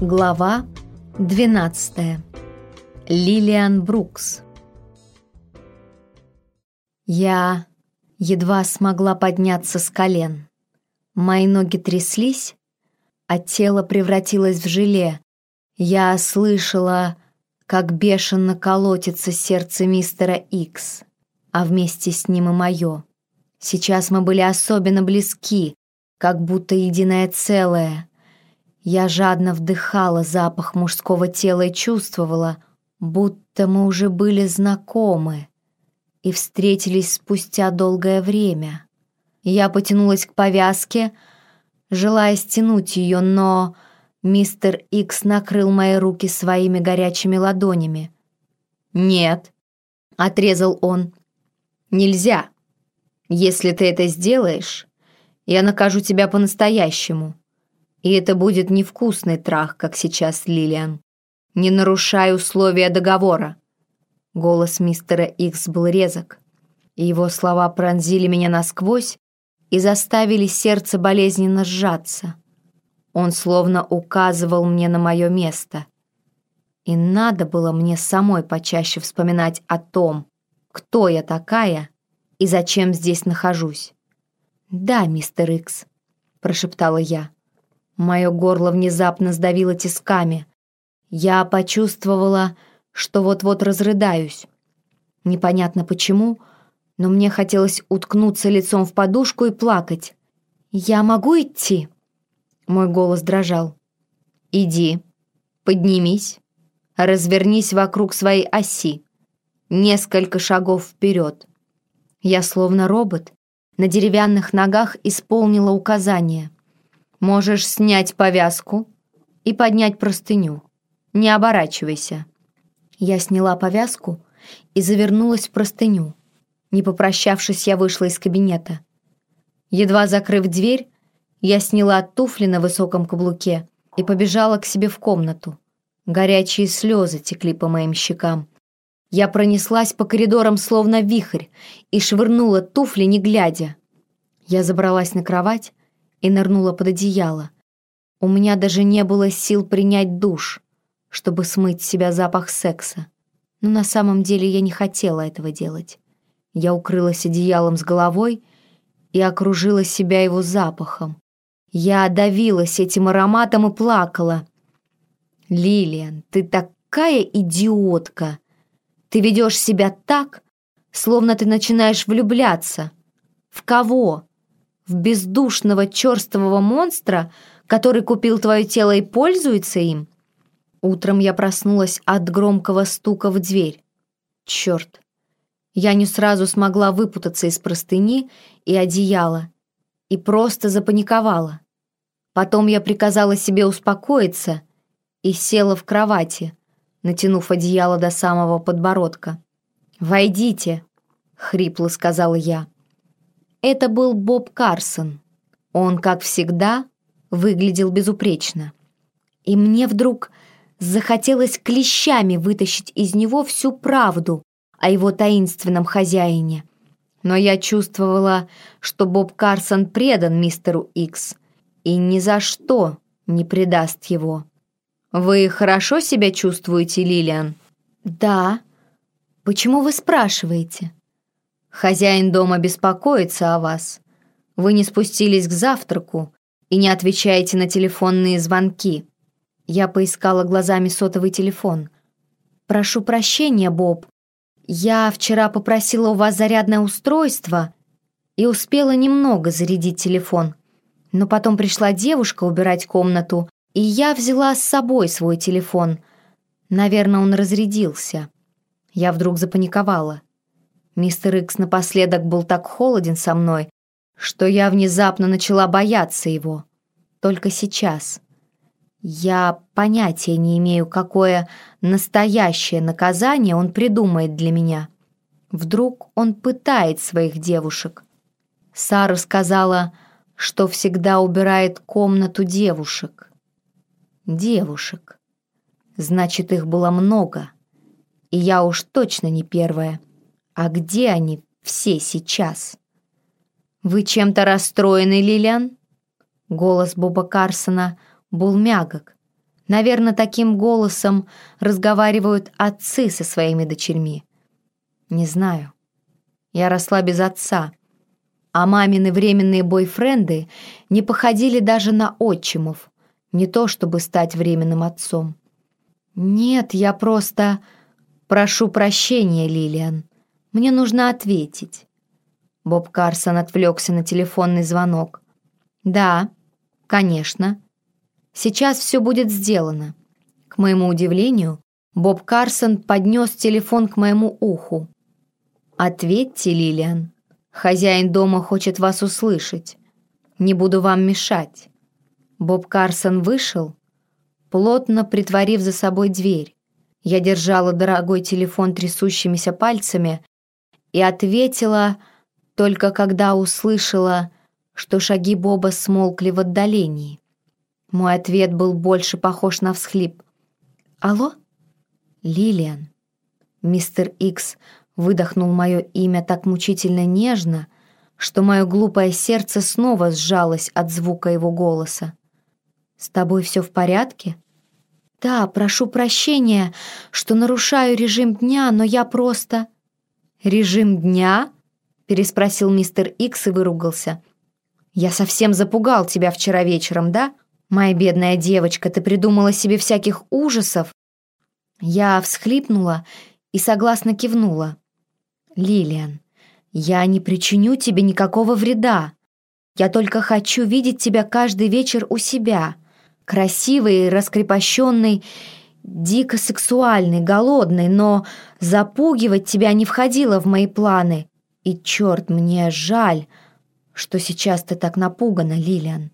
Глава 12. Лилиан Брукс. Я едва смогла подняться с колен. Мои ноги тряслись, а тело превратилось в желе. Я слышала, как бешено колотится сердце мистера Икс, а вместе с ним и мое. Сейчас мы были особенно близки, как будто единое целое — я жадно вдыхала запах мужского тела и чувствовала, будто мы уже были знакомы и встретились спустя долгое время. Я потянулась к повязке, желая стянуть ее, но мистер Икс накрыл мои руки своими горячими ладонями. «Нет», — отрезал он, — «нельзя. Если ты это сделаешь, я накажу тебя по-настоящему». И это будет невкусный трах, как сейчас Лилиан. Не нарушай условия договора. Голос мистера Икс был резок, и его слова пронзили меня насквозь и заставили сердце болезненно сжаться. Он словно указывал мне на мое место. И надо было мне самой почаще вспоминать о том, кто я такая и зачем здесь нахожусь. «Да, мистер Икс», — прошептала я. Мое горло внезапно сдавило тисками. Я почувствовала, что вот-вот разрыдаюсь. Непонятно почему, но мне хотелось уткнуться лицом в подушку и плакать. «Я могу идти?» Мой голос дрожал. «Иди, поднимись, развернись вокруг своей оси. Несколько шагов вперед». Я, словно робот, на деревянных ногах исполнила указание. Можешь снять повязку и поднять простыню. Не оборачивайся». Я сняла повязку и завернулась в простыню. Не попрощавшись, я вышла из кабинета. Едва закрыв дверь, я сняла туфли на высоком каблуке и побежала к себе в комнату. Горячие слезы текли по моим щекам. Я пронеслась по коридорам словно вихрь и швырнула туфли, не глядя. Я забралась на кровать и нырнула под одеяло. У меня даже не было сил принять душ, чтобы смыть с себя запах секса. Но на самом деле я не хотела этого делать. Я укрылась одеялом с головой и окружила себя его запахом. Я давилась этим ароматом и плакала. «Лилиан, ты такая идиотка! Ты ведешь себя так, словно ты начинаешь влюбляться. В кого? В бездушного черствого монстра, который купил твое тело и пользуется им? Утром я проснулась от громкого стука в дверь. Черт! Я не сразу смогла выпутаться из простыни и одеяла и просто запаниковала. Потом я приказала себе успокоиться и села в кровати, натянув одеяло до самого подбородка. «Войдите», — хрипло сказала я. Это был Боб Карсон. Он, как всегда, выглядел безупречно. И мне вдруг захотелось клещами вытащить из него всю правду о его таинственном хозяине. Но я чувствовала, что Боб Карсон предан мистеру Икс и ни за что не предаст его. «Вы хорошо себя чувствуете, Лилиан?» «Да. Почему вы спрашиваете?» Хозяин дома беспокоится о вас. Вы не спустились к завтраку и не отвечаете на телефонные звонки. Я поискала глазами сотовый телефон. «Прошу прощения, Боб. Я вчера попросила у вас зарядное устройство и успела немного зарядить телефон. Но потом пришла девушка убирать комнату, и я взяла с собой свой телефон. Наверное, он разрядился. Я вдруг запаниковала. Мистер Икс напоследок был так холоден со мной, что я внезапно начала бояться его. Только сейчас. Я понятия не имею, какое настоящее наказание он придумает для меня. Вдруг он пытает своих девушек. Сара сказала, что всегда убирает комнату девушек. Девушек. Значит, их было много. И я уж точно не первая. А где они все сейчас? «Вы чем-то расстроены, Лилиан?» Голос Боба Карсона был мягок, Наверное, таким голосом разговаривают отцы со своими дочерьми. Не знаю. Я росла без отца, а мамины временные бойфренды не походили даже на отчимов, не то чтобы стать временным отцом. Нет, я просто... Прошу прощения, Лилиан. Мне нужно ответить. Боб Карсон отвлекся на телефонный звонок. «Да, конечно. Сейчас все будет сделано». К моему удивлению, Боб Карсон поднес телефон к моему уху. «Ответьте, Лилиан. Хозяин дома хочет вас услышать. Не буду вам мешать». Боб Карсон вышел, плотно притворив за собой дверь. Я держала дорогой телефон трясущимися пальцами и ответила только когда услышала, что шаги Боба смолкли в отдалении. Мой ответ был больше похож на всхлип. «Алло?» «Лилиан». Мистер Икс выдохнул мое имя так мучительно нежно, что мое глупое сердце снова сжалось от звука его голоса. «С тобой все в порядке?» «Да, прошу прощения, что нарушаю режим дня, но я просто...» «Режим дня?» переспросил мистер Икс и выругался. «Я совсем запугал тебя вчера вечером, да? Моя бедная девочка, ты придумала себе всяких ужасов?» Я всхлипнула и согласно кивнула. «Лилиан, я не причиню тебе никакого вреда. Я только хочу видеть тебя каждый вечер у себя. Красивый, раскрепощенный, дико сексуальный, голодный, но запугивать тебя не входило в мои планы. И черт, мне жаль, что сейчас ты так напугана, Лилиан.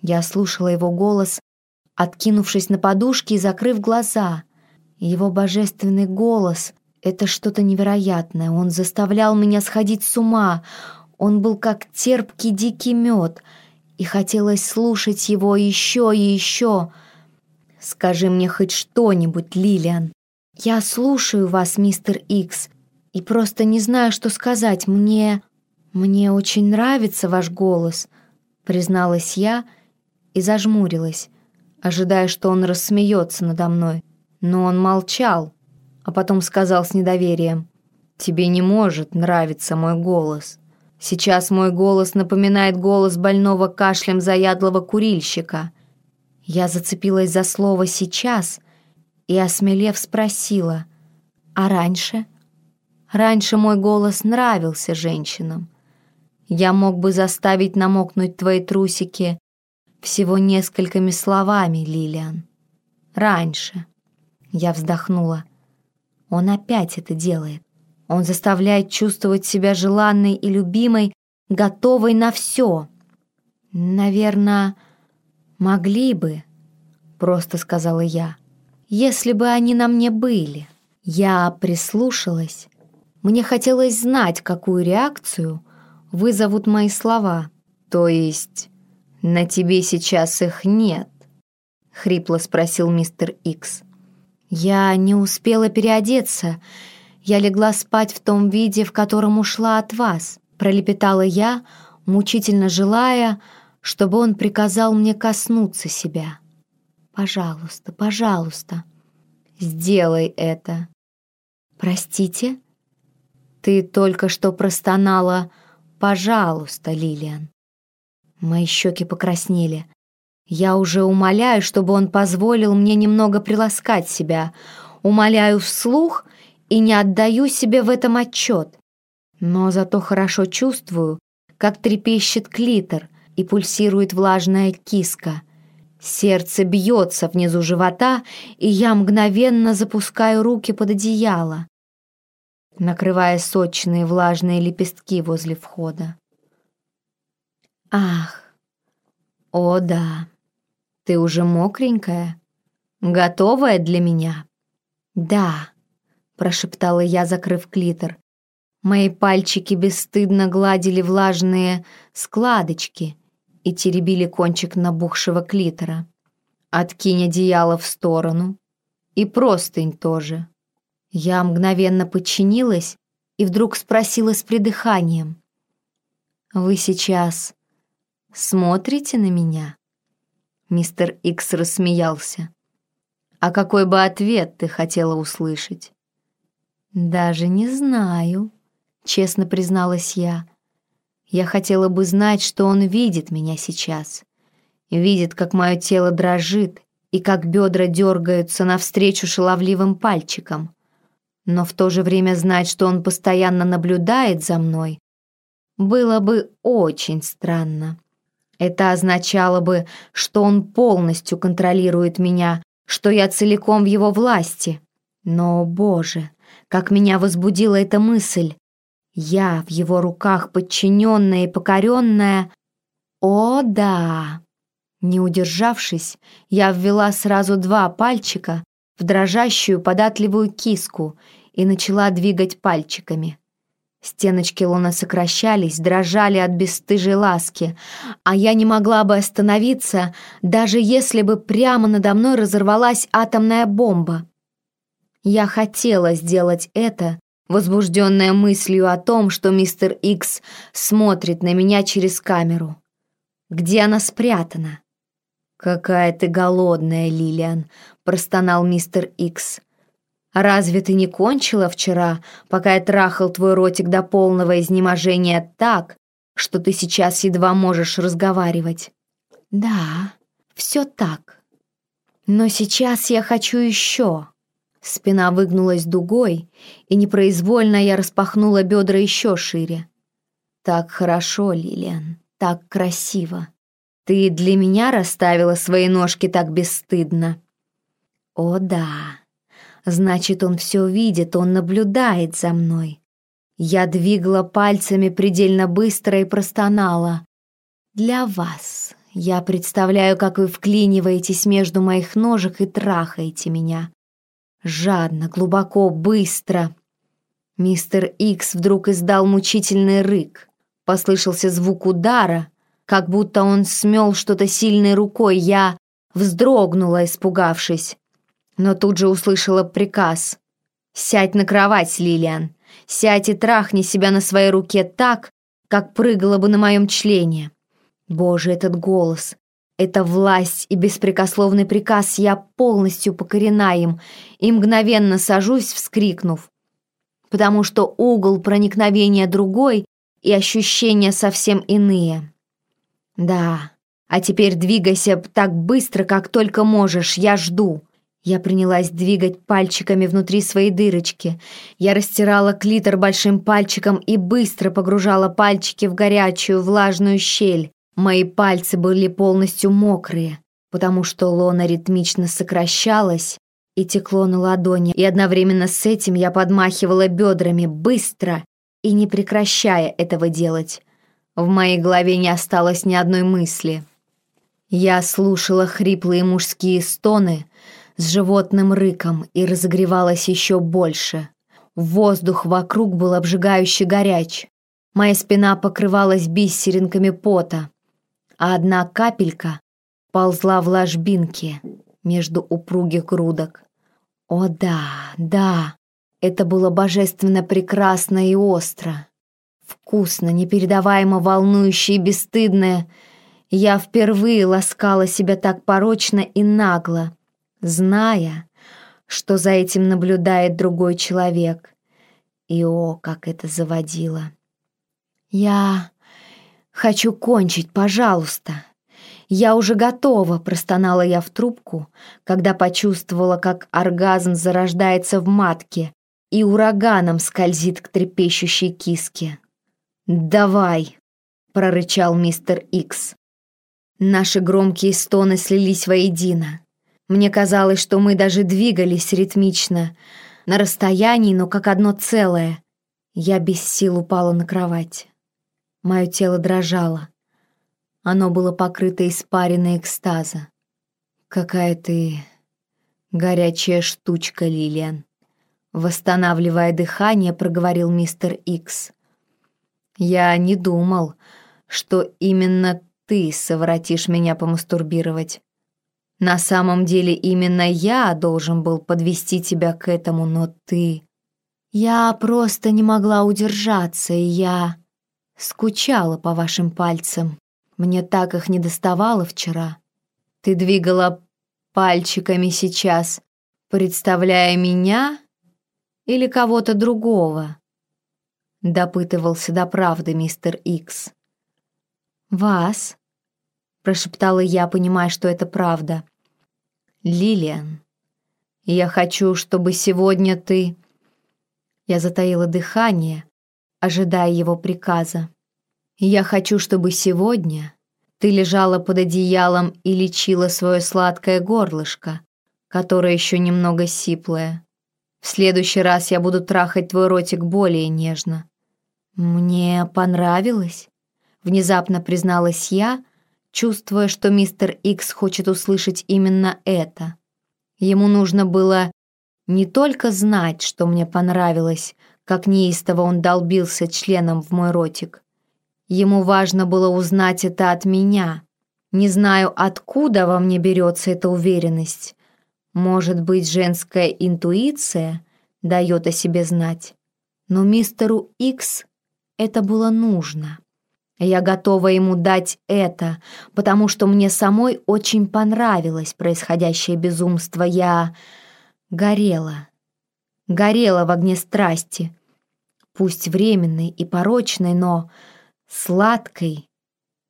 Я слушала его голос, откинувшись на подушки и закрыв глаза. Его божественный голос — это что-то невероятное. Он заставлял меня сходить с ума. Он был как терпкий дикий мед, и хотелось слушать его еще и еще. «Скажи мне хоть что-нибудь, Лилиан». «Я слушаю вас, мистер Икс и просто не знаю, что сказать. Мне... мне очень нравится ваш голос», — призналась я и зажмурилась, ожидая, что он рассмеется надо мной. Но он молчал, а потом сказал с недоверием, «Тебе не может нравиться мой голос. Сейчас мой голос напоминает голос больного кашлем заядлого курильщика». Я зацепилась за слово «сейчас» и, осмелев, спросила, «А раньше?» Раньше мой голос нравился женщинам. Я мог бы заставить намокнуть твои трусики всего несколькими словами, Лилиан. Раньше. Я вздохнула. Он опять это делает. Он заставляет чувствовать себя желанной и любимой, готовой на все. Наверное, могли бы, просто сказала я, если бы они на мне были. Я прислушалась мне хотелось знать, какую реакцию вызовут мои слова. То есть, на тебе сейчас их нет? Хрипло спросил мистер Икс. Я не успела переодеться. Я легла спать в том виде, в котором ушла от вас. Пролепетала я, мучительно желая, чтобы он приказал мне коснуться себя. «Пожалуйста, пожалуйста, сделай это». «Простите?» Ты только что простонала «Пожалуйста, Лилиан». Мои щеки покраснели. Я уже умоляю, чтобы он позволил мне немного приласкать себя. Умоляю вслух и не отдаю себе в этом отчет. Но зато хорошо чувствую, как трепещет клитор и пульсирует влажная киска. Сердце бьется внизу живота, и я мгновенно запускаю руки под одеяло накрывая сочные влажные лепестки возле входа. «Ах, о да, ты уже мокренькая, готовая для меня?» «Да», — прошептала я, закрыв клитор. Мои пальчики бесстыдно гладили влажные складочки и теребили кончик набухшего клитора. «Откинь одеяло в сторону. И простынь тоже. Я мгновенно подчинилась и вдруг спросила с придыханием. «Вы сейчас смотрите на меня?» Мистер Икс рассмеялся. А какой бы ответ ты хотела услышать?» «Даже не знаю», — честно призналась я. «Я хотела бы знать, что он видит меня сейчас. Видит, как мое тело дрожит и как бедра дергаются навстречу шаловливым пальчикам. Но в то же время знать, что он постоянно наблюдает за мной, было бы очень странно. Это означало бы, что он полностью контролирует меня, что я целиком в его власти. Но, боже, как меня возбудила эта мысль. Я в его руках подчиненная и покоренная. О, да! Не удержавшись, я ввела сразу два пальчика в дрожащую податливую киску и начала двигать пальчиками. Стеночки луна сокращались, дрожали от бесстыжей ласки, а я не могла бы остановиться, даже если бы прямо надо мной разорвалась атомная бомба. Я хотела сделать это, возбужденная мыслью о том, что мистер Икс смотрит на меня через камеру. Где она спрятана? «Какая ты голодная, Лилиан», — простонал мистер Икс. Разве ты не кончила вчера, пока я трахал твой ротик до полного изнеможения так, что ты сейчас едва можешь разговаривать? Да, все так. Но сейчас я хочу еще. Спина выгнулась дугой, и непроизвольно я распахнула бедра еще шире. Так хорошо, Лилиан, так красиво. Ты для меня расставила свои ножки так бесстыдно. О да, Значит, он все видит, он наблюдает за мной. Я двигала пальцами предельно быстро и простонала. «Для вас. Я представляю, как вы вклиниваетесь между моих ножек и трахаете меня. Жадно, глубоко, быстро». Мистер Икс вдруг издал мучительный рык. Послышался звук удара, как будто он смел что-то сильной рукой. Я вздрогнула, испугавшись но тут же услышала приказ. «Сядь на кровать, Лилиан. Сядь и трахни себя на своей руке так, как прыгала бы на моем члене». Боже, этот голос, эта власть и беспрекословный приказ, я полностью покорена им и мгновенно сажусь, вскрикнув, потому что угол проникновения другой и ощущения совсем иные. Да, а теперь двигайся так быстро, как только можешь, я жду. Я принялась двигать пальчиками внутри своей дырочки. Я растирала клитор большим пальчиком и быстро погружала пальчики в горячую, влажную щель. Мои пальцы были полностью мокрые, потому что лона ритмично сокращалась и текло на ладони, и одновременно с этим я подмахивала бедрами быстро и не прекращая этого делать. В моей голове не осталось ни одной мысли. Я слушала хриплые мужские стоны — с животным рыком и разогревалась еще больше. Воздух вокруг был обжигающе горяч. Моя спина покрывалась бисеринками пота, а одна капелька ползла в ложбинке между упругих грудок. О да, да, это было божественно прекрасно и остро. Вкусно, непередаваемо волнующе и бесстыдное. Я впервые ласкала себя так порочно и нагло, зная, что за этим наблюдает другой человек. И о, как это заводило. «Я хочу кончить, пожалуйста. Я уже готова», — простонала я в трубку, когда почувствовала, как оргазм зарождается в матке и ураганом скользит к трепещущей киске. «Давай», — прорычал мистер Икс. Наши громкие стоны слились воедино. Мне казалось, что мы даже двигались ритмично, на расстоянии, но как одно целое. Я без сил упала на кровать. Мое тело дрожало. Оно было покрыто испариной экстаза. «Какая ты горячая штучка, Лилиан!» Восстанавливая дыхание, проговорил мистер Икс. «Я не думал, что именно ты совратишь меня помастурбировать. На самом деле именно я должен был подвести тебя к этому, но ты... Я просто не могла удержаться, и я скучала по вашим пальцам. Мне так их не доставало вчера. Ты двигала пальчиками сейчас, представляя меня или кого-то другого?» — допытывался до правды мистер Икс. «Вас», — прошептала я, понимая, что это правда. «Лилиан, я хочу, чтобы сегодня ты...» Я затаила дыхание, ожидая его приказа. «Я хочу, чтобы сегодня ты лежала под одеялом и лечила свое сладкое горлышко, которое еще немного сиплое. В следующий раз я буду трахать твой ротик более нежно». «Мне понравилось», — внезапно призналась я, чувствуя, что мистер Икс хочет услышать именно это. Ему нужно было не только знать, что мне понравилось, как неистово он долбился членом в мой ротик. Ему важно было узнать это от меня. Не знаю, откуда во мне берется эта уверенность. Может быть, женская интуиция дает о себе знать. Но мистеру Икс это было нужно. Я готова ему дать это, потому что мне самой очень понравилось происходящее безумство. Я горела. Горела в огне страсти. Пусть временной и порочной, но сладкой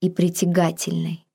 и притягательной.